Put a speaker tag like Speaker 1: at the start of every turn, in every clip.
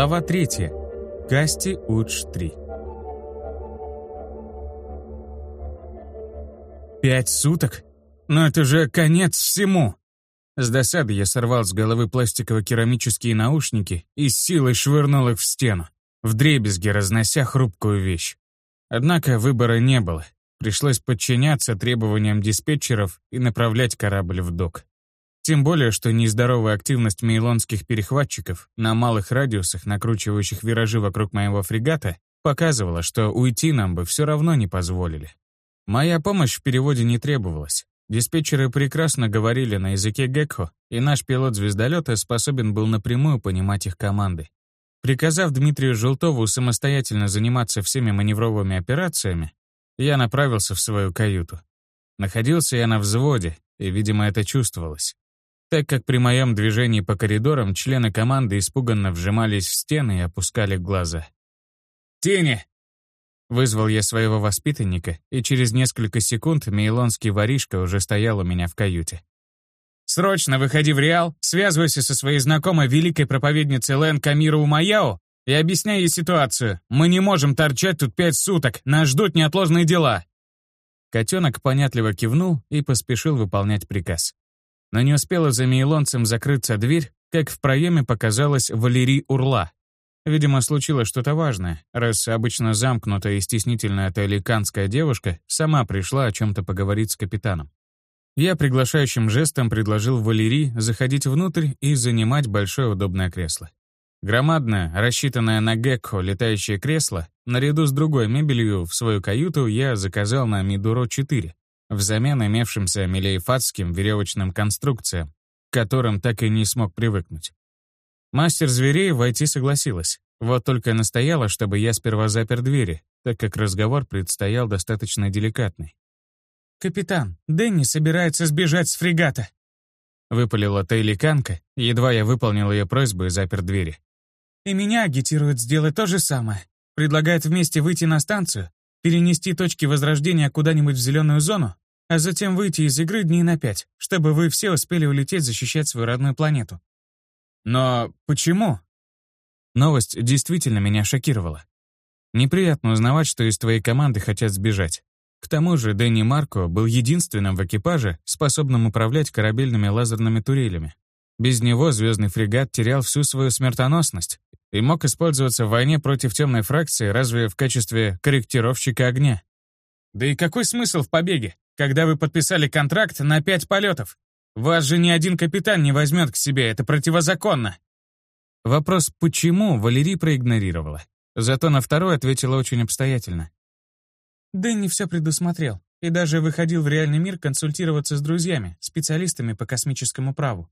Speaker 1: Глава 3. Касти Удж 3. Пять суток? Но это же конец всему! С досады я сорвал с головы пластиково-керамические наушники и с силой швырнул их в стену, вдребезги разнося хрупкую вещь. Однако выбора не было. Пришлось подчиняться требованиям диспетчеров и направлять корабль в док. Тем более, что нездоровая активность мейлонских перехватчиков на малых радиусах, накручивающих виражи вокруг моего фрегата, показывала, что уйти нам бы все равно не позволили. Моя помощь в переводе не требовалась. Диспетчеры прекрасно говорили на языке Гекхо, и наш пилот звездолета способен был напрямую понимать их команды. Приказав Дмитрию Желтову самостоятельно заниматься всеми маневровыми операциями, я направился в свою каюту. Находился я на взводе, и, видимо, это чувствовалось так как при моем движении по коридорам члены команды испуганно вжимались в стены и опускали глаза. «Тени!» Вызвал я своего воспитанника, и через несколько секунд мейлонский воришка уже стоял у меня в каюте. «Срочно выходи в Реал, связывайся со своей знакомой великой проповедницей Лэн Камиру Умаяо и объясняй ей ситуацию. Мы не можем торчать тут пять суток, нас ждут неотложные дела». Котенок понятливо кивнул и поспешил выполнять приказ. Но не успела за мейлонцем закрыться дверь, как в проеме показалась Валерий Урла. Видимо, случилось что-то важное, раз обычно замкнутая и стеснительная таликанская девушка сама пришла о чем-то поговорить с капитаном. Я приглашающим жестом предложил Валерии заходить внутрь и занимать большое удобное кресло. Громадное, рассчитанное на гекко летающее кресло, наряду с другой мебелью в свою каюту я заказал на Мидуро-4, взамен имевшимся мелиефатским веревочным конструкциям, к которым так и не смог привыкнуть. Мастер зверей войти согласилась, вот только настояла, чтобы я сперва запер двери, так как разговор предстоял достаточно деликатный. «Капитан, Дэнни собирается сбежать с фрегата!» Выпалила Тейликанка, едва я выполнил ее просьбу и запер двери. «И меня агитирует сделать то же самое. Предлагает вместе выйти на станцию, перенести точки возрождения куда-нибудь в зеленую зону а затем выйти из игры дней на пять, чтобы вы все успели улететь защищать свою родную планету. Но почему? Новость действительно меня шокировала. Неприятно узнавать, что из твоей команды хотят сбежать. К тому же Дэнни Марко был единственным в экипаже, способным управлять корабельными лазерными турелями. Без него звездный фрегат терял всю свою смертоносность и мог использоваться в войне против темной фракции разве в качестве корректировщика огня. Да и какой смысл в побеге? Когда вы подписали контракт на пять полетов. Вас же ни один капитан не возьмет к себе, это противозаконно. Вопрос «почему» Валерий проигнорировала. Зато на второй ответила очень обстоятельно. Дэнни все предусмотрел и даже выходил в реальный мир консультироваться с друзьями, специалистами по космическому праву.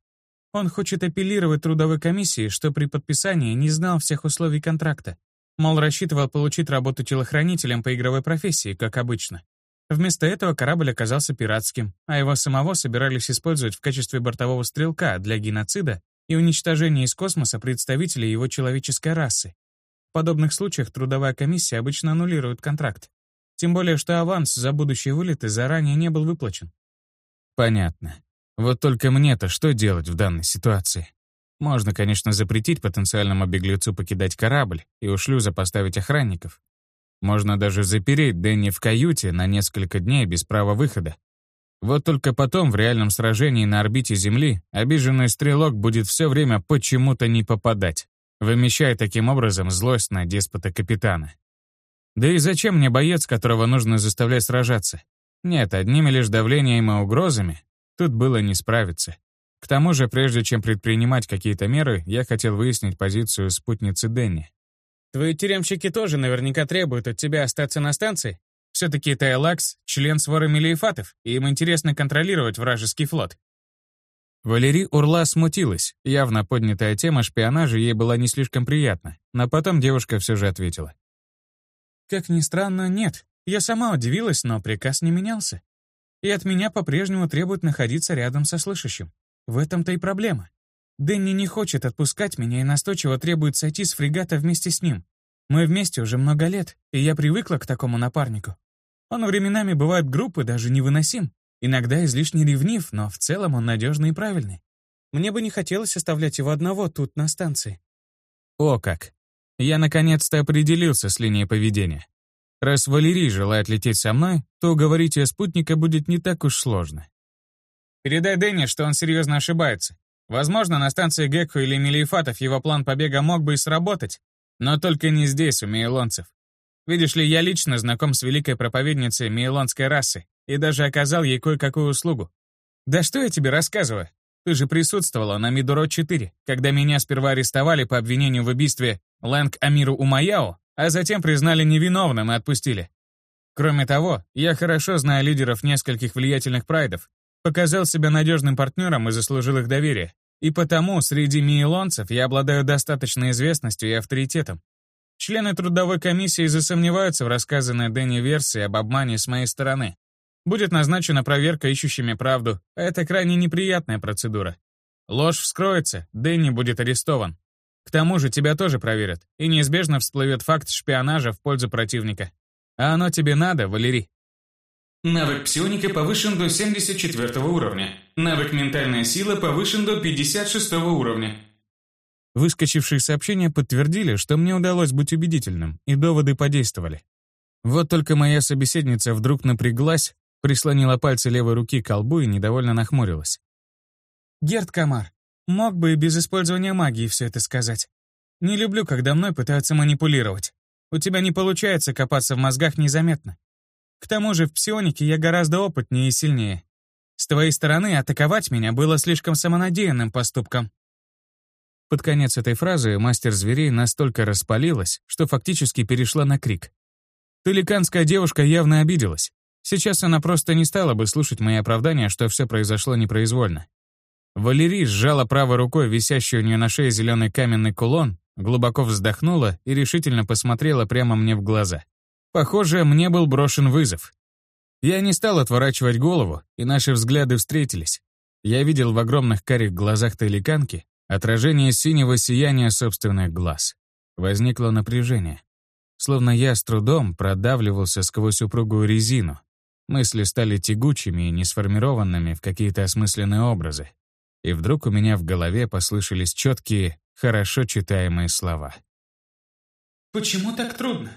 Speaker 1: Он хочет апеллировать трудовой комиссии, что при подписании не знал всех условий контракта. Мол, рассчитывал получить работу телохранителем по игровой профессии, как обычно. Вместо этого корабль оказался пиратским, а его самого собирались использовать в качестве бортового стрелка для геноцида и уничтожения из космоса представителей его человеческой расы. В подобных случаях трудовая комиссия обычно аннулирует контракт. Тем более, что аванс за будущие вылеты заранее не был выплачен. Понятно. Вот только мне-то что делать в данной ситуации? Можно, конечно, запретить потенциальному беглецу покидать корабль и у шлюза поставить охранников, можно даже запереть Дэнни в каюте на несколько дней без права выхода. Вот только потом в реальном сражении на орбите Земли обиженный стрелок будет все время почему-то не попадать, вымещая таким образом злость на деспота-капитана. Да и зачем мне боец, которого нужно заставлять сражаться? Нет, одними лишь давлением и угрозами тут было не справиться. К тому же, прежде чем предпринимать какие-то меры, я хотел выяснить позицию спутницы Дэнни. Твои тюремщики тоже наверняка требуют от тебя остаться на станции. Все-таки Тайлакс — член своры Мелиефатов, и им интересно контролировать вражеский флот. Валерий Урла смутилась. Явно поднятая тема шпионажа ей была не слишком приятна, но потом девушка все же ответила. «Как ни странно, нет. Я сама удивилась, но приказ не менялся. И от меня по-прежнему требуют находиться рядом со слышащим. В этом-то и проблема. Дэнни не хочет отпускать меня и настойчиво требует сойти с фрегата вместе с ним. Мы вместе уже много лет, и я привыкла к такому напарнику. Он временами бывает группы даже невыносим. Иногда излишне ревнив, но в целом он надежный и правильный. Мне бы не хотелось оставлять его одного тут, на станции. О как! Я наконец-то определился с линией поведения. Раз Валерий желает лететь со мной, то уговорить ее спутника будет не так уж сложно. Передай Дэнни, что он серьезно ошибается. Возможно, на станции Гекхо или Мелиефатов его план побега мог бы и сработать, но только не здесь, у мейлонцев. Видишь ли, я лично знаком с великой проповедницей мейлонской расы и даже оказал ей кое-какую услугу. Да что я тебе рассказываю? Ты же присутствовала на Мидуро-4, когда меня сперва арестовали по обвинению в убийстве Лэнг Амиру Умаяо, а затем признали невиновным и отпустили. Кроме того, я хорошо знаю лидеров нескольких влиятельных прайдов, показал себя надежным партнером и заслужил их доверие. И потому среди миелонцев я обладаю достаточной известностью и авторитетом. Члены трудовой комиссии засомневаются в рассказанной Дэнни версии об обмане с моей стороны. Будет назначена проверка ищущими правду, а это крайне неприятная процедура. Ложь вскроется, Дэнни будет арестован. К тому же тебя тоже проверят, и неизбежно всплывет факт шпионажа в пользу противника. А оно тебе надо, Валерий?
Speaker 2: Навык псионика повышен до 74 уровня. Навык ментальная сила повышен до 56 уровня.
Speaker 1: Выскочившие сообщения подтвердили, что мне удалось быть убедительным, и доводы подействовали. Вот только моя собеседница вдруг напряглась, прислонила пальцы левой руки к колбу и недовольно нахмурилась. «Герд Камар, мог бы и без использования магии все это сказать. Не люблю, когда мной пытаются манипулировать. У тебя не получается копаться в мозгах незаметно. К тому же в псионике я гораздо опытнее и сильнее. С твоей стороны атаковать меня было слишком самонадеянным поступком». Под конец этой фразы мастер зверей настолько распалилась, что фактически перешла на крик. Таликанская девушка явно обиделась. Сейчас она просто не стала бы слушать мои оправдания, что все произошло непроизвольно. Валерий сжала правой рукой висящий у нее на шее зеленый каменный кулон, глубоко вздохнула и решительно посмотрела прямо мне в глаза. Похоже, мне был брошен вызов. Я не стал отворачивать голову, и наши взгляды встретились. Я видел в огромных карих глазах Таликанки отражение синего сияния собственных глаз. Возникло напряжение. Словно я с трудом продавливался сквозь упругую резину, Мысли стали тягучими и несформированными в какие-то осмысленные образы. И вдруг у меня в голове послышались четкие, хорошо читаемые слова.
Speaker 2: «Почему так трудно?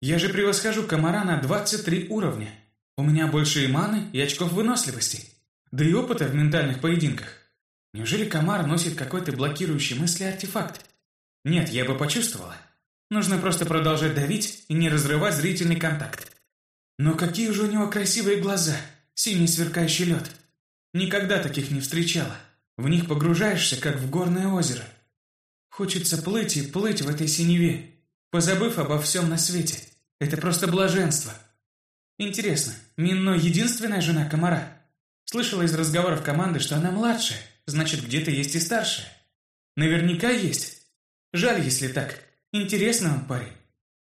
Speaker 2: Я же превосхожу комара на 23 уровня. У меня больше и маны, и очков выносливости. Да и опыта в ментальных поединках. Неужели комар носит какой-то блокирующий мысли артефакт? Нет, я бы почувствовала. Нужно просто продолжать давить и не разрывать зрительный контакт. Но какие же у него красивые глаза, синий сверкающий лед. Никогда таких не встречала. В них погружаешься, как в горное озеро. Хочется плыть и плыть в этой синеве, позабыв обо всем на свете. Это просто блаженство. Интересно, Минно единственная жена комара? Слышала из разговоров команды, что она младшая, значит, где-то есть и старшая. Наверняка есть. Жаль, если так. Интересно он парень.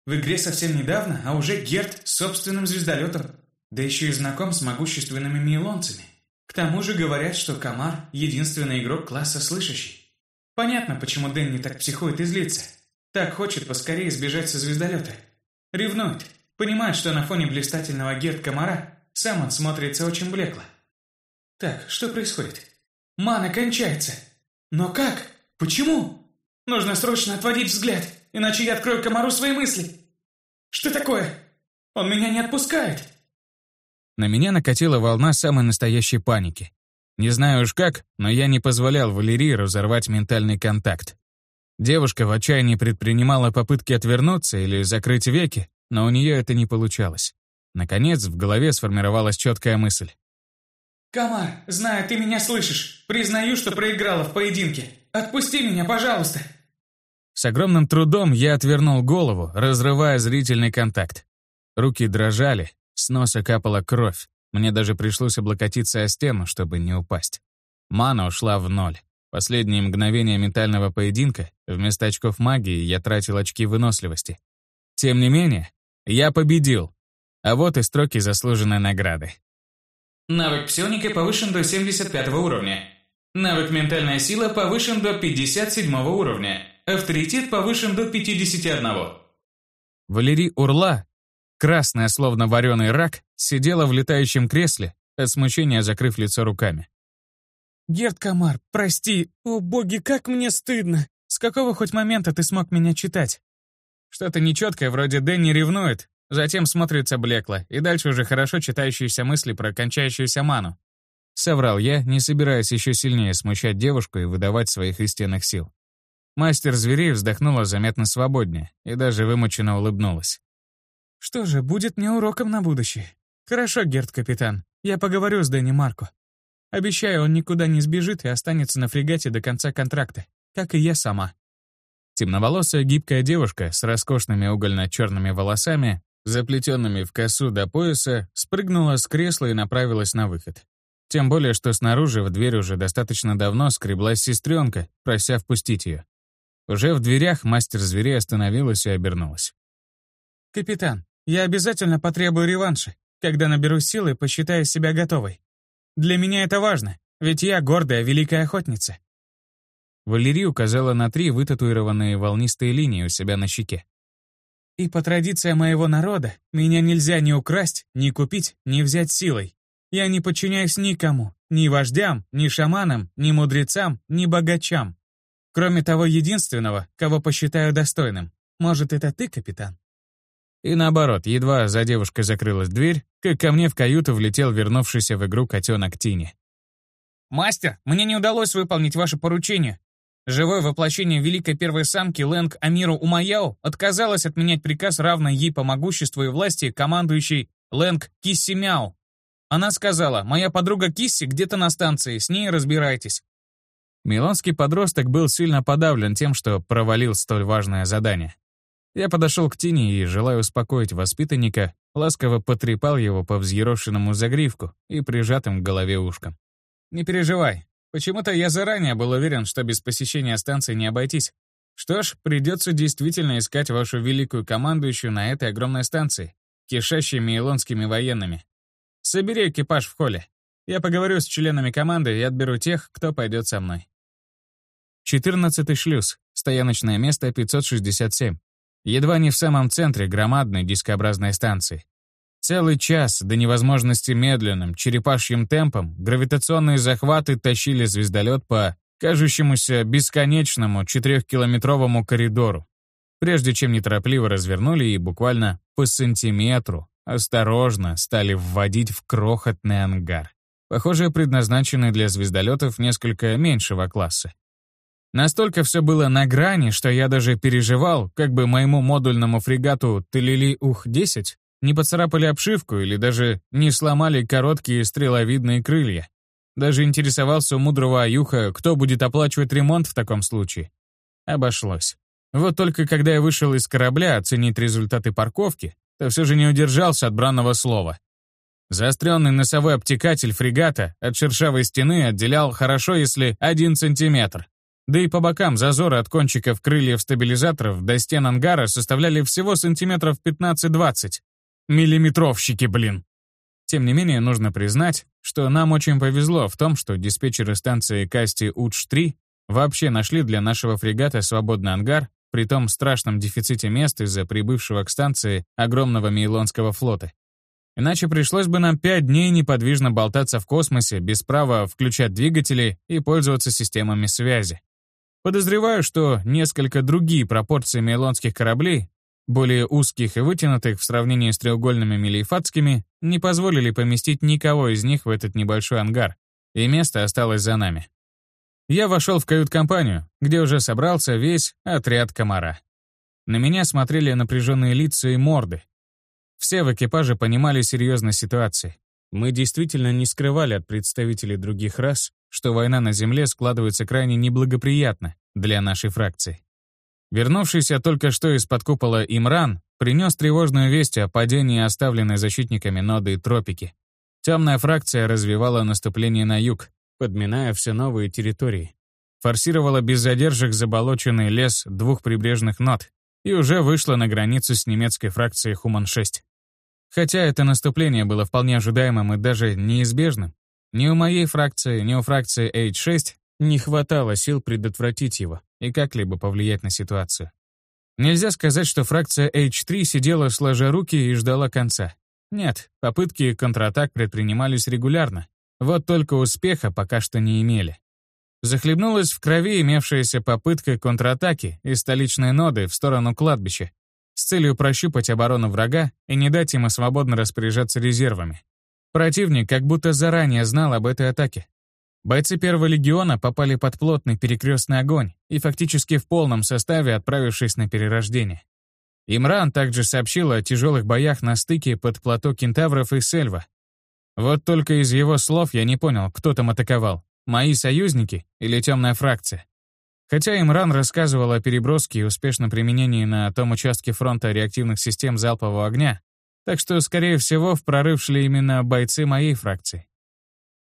Speaker 2: В игре совсем недавно, а уже Герт с собственным звездолетом. Да еще и знаком с могущественными мейлонцами. К тому же говорят, что Камар – единственный игрок класса слышащий. Понятно, почему Дэнни так психует и злится. Так хочет поскорее сбежать со звездолета. Ревнует. Понимает, что на фоне блистательного Герт Камара сам он смотрится очень блекло. Так, что происходит? Мана кончается. Но как? Почему? Нужно срочно отводить взгляд, иначе я открою комару свои мысли. Что такое? Он меня не отпускает.
Speaker 1: На меня накатила волна самой настоящей паники. Не знаю уж как, но я не позволял Валерии разорвать ментальный контакт. Девушка в отчаянии предпринимала попытки отвернуться или закрыть веки, но у нее это не получалось. Наконец, в голове сформировалась четкая мысль.
Speaker 2: «Камар, знаю, ты меня слышишь. Признаю, что проиграла в поединке. Отпусти меня, пожалуйста!»
Speaker 1: С огромным трудом я отвернул голову, разрывая зрительный контакт. Руки дрожали, с носа капала кровь. Мне даже пришлось облокотиться о стену, чтобы не упасть. Мана ушла в ноль. Последние мгновения ментального поединка, вместо очков магии я тратил очки выносливости. Тем не менее, я победил. А вот и строки заслуженной награды.
Speaker 2: Навык псионика повышен до 75 уровня. Навык ментальная сила повышен до 57 уровня. Авторитет повышен до 51.
Speaker 1: Валерий Урла, красная словно вареный рак, сидела в летающем кресле, от смущения закрыв лицо руками. «Герд Камар, прости, о боги, как мне стыдно! С какого хоть момента ты смог меня читать? Что-то нечеткое вроде Дэнни ревнует, затем смотрится блекло, и дальше уже хорошо читающиеся мысли про кончающуюся ману. Соврал я, не собираясь еще сильнее смущать девушку и выдавать своих истинных сил. Мастер зверей вздохнула заметно свободнее и даже вымученно улыбнулась. «Что же, будет мне уроком на будущее. Хорошо, Герд-капитан, я поговорю с Дэнни Марко. Обещаю, он никуда не сбежит и останется на фрегате до конца контракта, как и я сама». Темноволосая гибкая девушка с роскошными угольно-черными волосами, заплетенными в косу до пояса, спрыгнула с кресла и направилась на выход. Тем более, что снаружи в дверь уже достаточно давно скреблась сестренка, прося впустить ее. Уже в дверях мастер зверей остановилась и обернулась. «Капитан, я обязательно потребую реванша. Когда наберу силы, посчитаю себя готовой. Для меня это важно, ведь я гордая великая охотница. Валерия указала на три вытатуированные волнистые линии у себя на щеке. «И по традициям моего народа, меня нельзя ни украсть, ни купить, ни взять силой. Я не подчиняюсь никому, ни вождям, ни шаманам, ни мудрецам, ни богачам. Кроме того единственного, кого посчитаю достойным. Может, это ты, капитан?» И наоборот, едва за девушкой закрылась дверь, как ко мне в каюту влетел вернувшийся в игру котенок Тини. «Мастер, мне не удалось выполнить ваше поручение. Живое воплощение великой первой самки Лэнг Амиру Умаяо отказалась отменять приказ, равной ей по могуществу и власти, командующей Лэнг Кисси Мяу. Она сказала, «Моя подруга Кисси где-то на станции, с ней разбирайтесь». Милонский подросток был сильно подавлен тем, что провалил столь важное задание. Я подошел к Тине и, желая успокоить воспитанника, ласково потрепал его по взъерошенному загривку и прижатым к голове ушкам. «Не переживай, Почему-то я заранее был уверен, что без посещения станции не обойтись. Что ж, придется действительно искать вашу великую командующую на этой огромной станции, кишащей мейлонскими военными. Собери экипаж в холле. Я поговорю с членами команды и отберу тех, кто пойдет со мной. 14 шлюз. Стояночное место 567. Едва не в самом центре громадной дискообразной станции. Целый час до невозможности медленным, черепашьим темпом гравитационные захваты тащили звездолет по кажущемуся бесконечному четырехкилометровому коридору, прежде чем неторопливо развернули и буквально по сантиметру осторожно стали вводить в крохотный ангар, похоже, предназначенный для звездолетов несколько меньшего класса. Настолько все было на грани, что я даже переживал, как бы моему модульному фрегату Телили-Ух-10 не поцарапали обшивку или даже не сломали короткие стреловидные крылья. Даже интересовался у мудрого Аюха, кто будет оплачивать ремонт в таком случае. Обошлось. Вот только когда я вышел из корабля оценить результаты парковки, то все же не удержался от бранного слова. Заостренный носовой обтекатель фрегата от шершавой стены отделял хорошо, если один сантиметр. Да и по бокам зазоры от кончиков крыльев стабилизаторов до стен ангара составляли всего сантиметров 15-20. Миллиметровщики, блин. Тем не менее, нужно признать, что нам очень повезло в том, что диспетчеры станции Касти Удж-3 вообще нашли для нашего фрегата свободный ангар при том страшном дефиците мест из-за прибывшего к станции огромного Мейлонского флота. Иначе пришлось бы нам пять дней неподвижно болтаться в космосе без права включать двигатели и пользоваться системами связи. Подозреваю, что несколько другие пропорции мейлонских кораблей более узких и вытянутых в сравнении с треугольными мелиефатскими, не позволили поместить никого из них в этот небольшой ангар, и место осталось за нами. Я вошел в кают-компанию, где уже собрался весь отряд комара. На меня смотрели напряженные лица и морды. Все в экипаже понимали серьезность ситуации. Мы действительно не скрывали от представителей других рас, что война на Земле складывается крайне неблагоприятно для нашей фракции. Вернувшийся только что из-под купола Имран принес тревожную весть о падении оставленной защитниками ноды тропики. Темная фракция развивала наступление на юг, подминая все новые территории. Форсировала без задержек заболоченный лес двух прибрежных нот и уже вышла на границу с немецкой фракцией Хуман-6. Хотя это наступление было вполне ожидаемым и даже неизбежным, ни у моей фракции, ни у фракции H6 не хватало сил предотвратить его и как-либо повлиять на ситуацию. Нельзя сказать, что фракция H3 сидела сложа руки и ждала конца. Нет, попытки контратак предпринимались регулярно. Вот только успеха пока что не имели. Захлебнулась в крови имевшаяся попытка контратаки из столичной ноды в сторону кладбища. с целью прощупать оборону врага и не дать ему свободно распоряжаться резервами. Противник как будто заранее знал об этой атаке. Бойцы первого легиона попали под плотный перекрестный огонь и фактически в полном составе отправившись на перерождение. Имран также сообщил о тяжелых боях на стыке под плато кентавров и Сельва. Вот только из его слов я не понял, кто там атаковал, мои союзники или темная фракция. Хотя Имран рассказывал о переброске и успешном применении на том участке фронта реактивных систем залпового огня, так что, скорее всего, в прорыв шли именно бойцы моей фракции.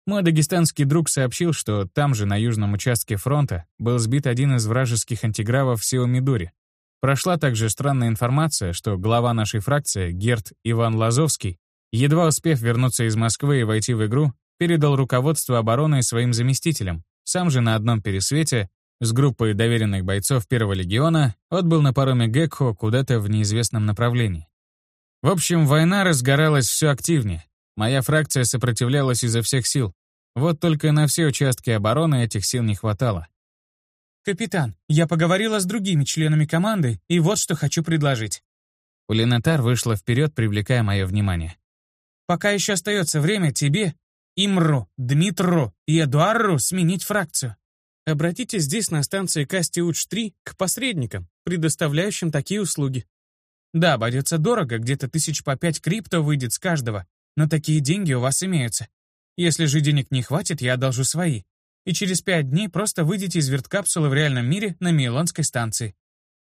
Speaker 1: Мой дагестанский друг сообщил, что там же, на южном участке фронта, был сбит один из вражеских антигравов в Сиомидуре. Прошла также странная информация, что глава нашей фракции, Герт Иван Лазовский, едва успев вернуться из Москвы и войти в игру, передал руководство обороны своим заместителям. Сам же на одном пересвете с группой доверенных бойцов Первого легиона отбыл на пароме Гекхо куда-то в неизвестном направлении. В общем, война разгоралась все активнее. Моя фракция сопротивлялась изо всех сил. Вот только на все участки обороны этих сил не хватало.
Speaker 2: «Капитан, я поговорила с другими членами команды, и вот что хочу предложить».
Speaker 1: Улинатар вышла вперед, привлекая мое внимание.
Speaker 2: «Пока еще остается время тебе, Имру, Дмитру и Эдуарру сменить фракцию. Обратитесь здесь на станции Кастиуч-3 к посредникам, предоставляющим такие услуги. Да, обойдется дорого, где-то тысяч по пять крипто выйдет с каждого, но такие деньги у вас имеются. Если же денег не хватит, я одолжу свои. И через пять дней просто выйдете из верткапсулы в реальном мире на Мейлонской станции.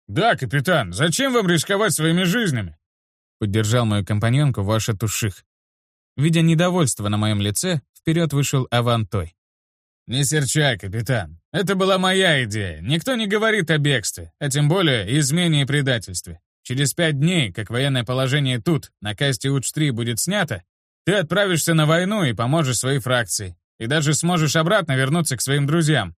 Speaker 3: «Да, капитан, зачем вам рисковать своими жизнями?»
Speaker 1: Поддержал мою компаньонку ваша Туших. Видя недовольство на моем лице, вперед вышел Авантой.
Speaker 3: «Не серчай, капитан. Это была моя идея. Никто не говорит о бегстве, а тем более измене и предательстве. Через пять дней, как военное положение тут, на касте УЧ-3 будет снято, ты отправишься на войну и поможешь своей фракции. И даже сможешь обратно вернуться к своим друзьям,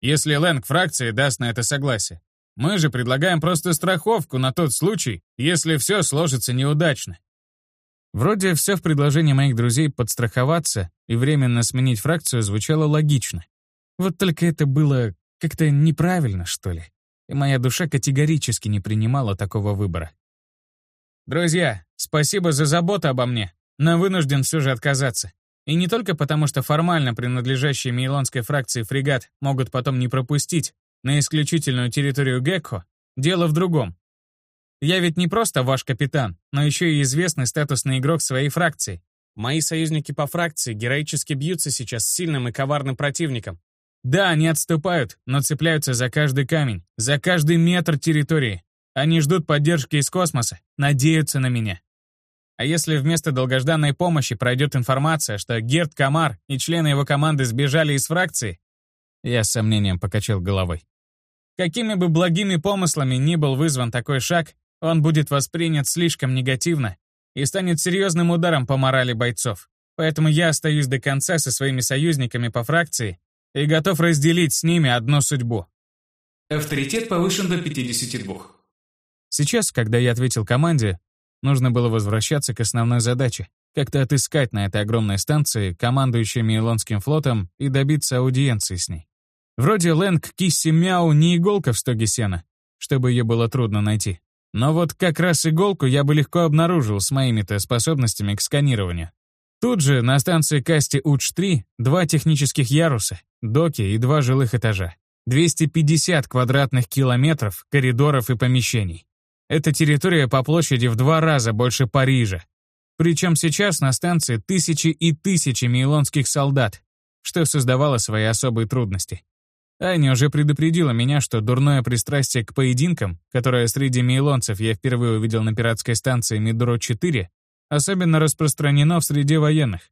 Speaker 3: если Лэнг фракции даст на это согласие. Мы же предлагаем просто страховку на тот случай, если все сложится неудачно.
Speaker 1: Вроде все в предложении моих друзей подстраховаться и временно сменить фракцию звучало логично. Вот только это было как-то неправильно, что ли. И моя душа категорически не принимала такого выбора.
Speaker 2: «Друзья, спасибо за заботу обо мне, но вынужден все же отказаться. И не только потому, что формально принадлежащие Мейлонской фракции фрегат могут потом не пропустить на исключительную территорию Гекко, дело в другом. Я ведь не просто ваш капитан, но еще и известный статусный игрок своей фракции. Мои союзники по фракции героически бьются сейчас с сильным и коварным противником. Да, они отступают, но цепляются за каждый камень, за каждый метр территории. Они ждут поддержки из космоса, надеются на меня. А если вместо долгожданной помощи пройдет информация, что Герд Камар и члены его команды сбежали из фракции, я с сомнением покачал головой. Какими бы благими помыслами ни был вызван такой шаг, он будет воспринят слишком негативно и станет серьезным ударом по морали бойцов. Поэтому я остаюсь до конца со своими союзниками по фракции и готов разделить с ними одну судьбу.
Speaker 4: Авторитет повышен до 52.
Speaker 1: Сейчас, когда я ответил команде, нужно было возвращаться к основной задаче — как-то отыскать на этой огромной станции командующую Мейлонским флотом и добиться аудиенции с ней. Вроде Лэнг Кисси Мяу не иголка в стоге сена, чтобы ее было трудно найти. Но вот как раз иголку я бы легко обнаружил с моими-то способностями к сканированию. Тут же на станции Касти УЧ-3 два технических яруса, доки и два жилых этажа. 250 квадратных километров коридоров и помещений. Эта территория по площади в два раза больше Парижа. Причем сейчас на станции тысячи и тысячи мейлонских солдат, что создавало свои особые трудности. Аня уже предупредила меня, что дурное пристрастие к поединкам, которое среди мейлонцев я впервые увидел на пиратской станции Мидро-4, особенно распространено в среде военных.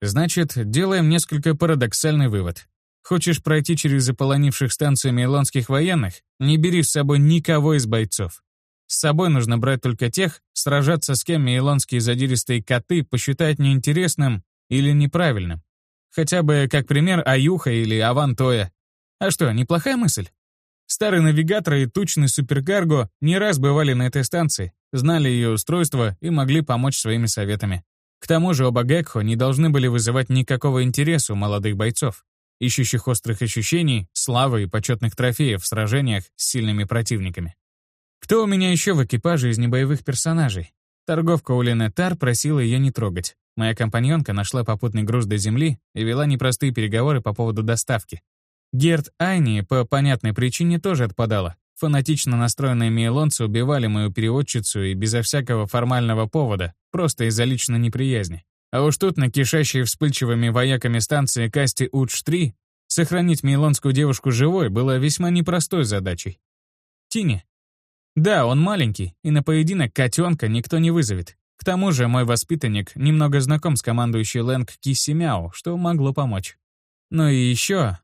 Speaker 1: Значит, делаем несколько парадоксальный вывод. Хочешь пройти через заполонивших станцию мейлонских военных, не бери с собой никого из бойцов. С собой нужно брать только тех, сражаться с кем мейлонские задиристые коты посчитают неинтересным или неправильным. Хотя бы, как пример, Аюха или Авантоя, а что, неплохая мысль? Старый навигатор и тучный суперкарго не раз бывали на этой станции, знали ее устройство и могли помочь своими советами. К тому же оба Гекхо не должны были вызывать никакого интереса у молодых бойцов, ищущих острых ощущений, славы и почетных трофеев в сражениях с сильными противниками. Кто у меня еще в экипаже из небоевых персонажей? Торговка Улина Тар просила ее не трогать. Моя компаньонка нашла попутный груз до земли и вела непростые переговоры по поводу доставки. Герт Айни по понятной причине тоже отпадала. Фанатично настроенные мейлонцы убивали мою переводчицу и безо всякого формального повода, просто из-за личной неприязни. А уж тут на кишащей вспыльчивыми вояками станции Касти Удж-3 сохранить мейлонскую девушку живой было весьма непростой задачей. Тини. Да, он маленький, и на поединок котенка никто не вызовет. К тому же мой воспитанник немного знаком с командующей Лэнг Кисси Мяу, что могло помочь. Ну и еще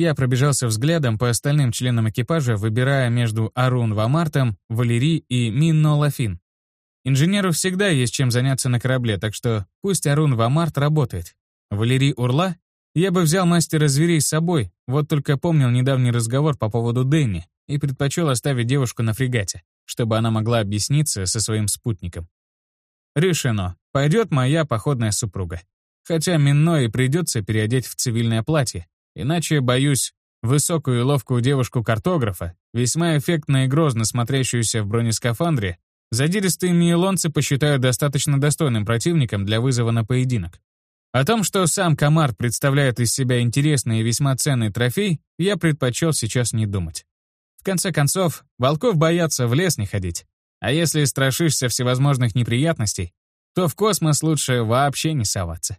Speaker 1: я пробежался взглядом по остальным членам экипажа, выбирая между Арун Вамартом, Валери и Минно Лафин. Инженеру всегда есть чем заняться на корабле, так что пусть Арун Вамарт работает. Валерий Урла? Я бы взял мастера зверей с собой, вот только помнил недавний разговор по поводу Дэнни и предпочел оставить девушку на фрегате, чтобы она могла объясниться со своим спутником. Решено. Пойдет моя походная супруга. Хотя Минно и придется переодеть в цивильное платье, Иначе, боюсь, высокую и ловкую девушку-картографа, весьма эффектно и грозно смотрящуюся в бронескафандре, задиристые миелонцы посчитают достаточно достойным противником для вызова на поединок. О том, что сам комар представляет из себя интересный и весьма ценный трофей, я предпочел сейчас не думать. В конце концов, волков боятся в лес не ходить. А если страшишься всевозможных неприятностей, то в космос лучше вообще не соваться.